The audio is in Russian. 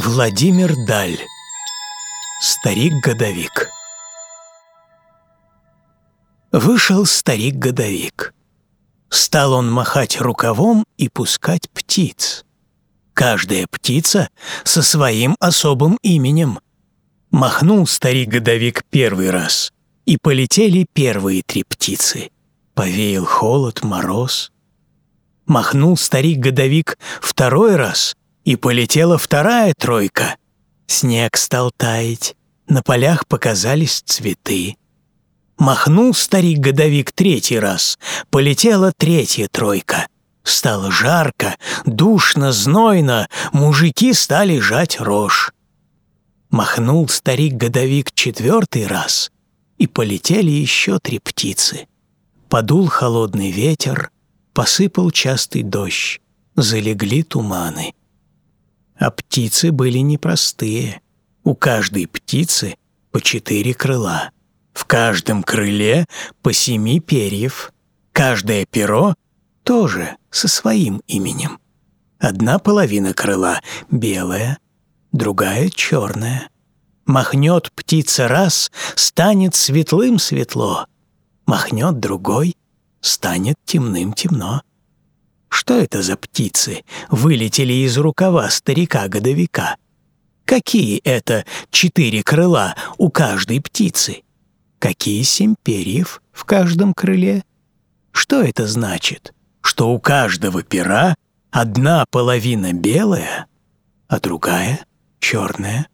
Владимир Даль Старик-годовик Вышел старик-годовик. Стал он махать рукавом и пускать птиц. Каждая птица со своим особым именем. Махнул старик-годовик первый раз, и полетели первые три птицы. Повеял холод, мороз. Махнул старик-годовик второй раз, и полетела вторая тройка. Снег стал таять, на полях показались цветы. Махнул старик-годовик третий раз, полетела третья тройка. Стало жарко, душно, знойно, мужики стали жать рожь. Махнул старик-годовик четвертый раз, и полетели еще три птицы. Подул холодный ветер, посыпал частый дождь, залегли туманы. А птицы были непростые. У каждой птицы по четыре крыла. В каждом крыле по семи перьев. Каждое перо тоже со своим именем. Одна половина крыла белая, другая черная. Махнет птица раз, станет светлым светло. Махнет другой, станет темным темно. Что это за птицы вылетели из рукава старика-годовика? Какие это четыре крыла у каждой птицы? Какие семь перьев в каждом крыле? Что это значит? Что у каждого пера одна половина белая, а другая черная?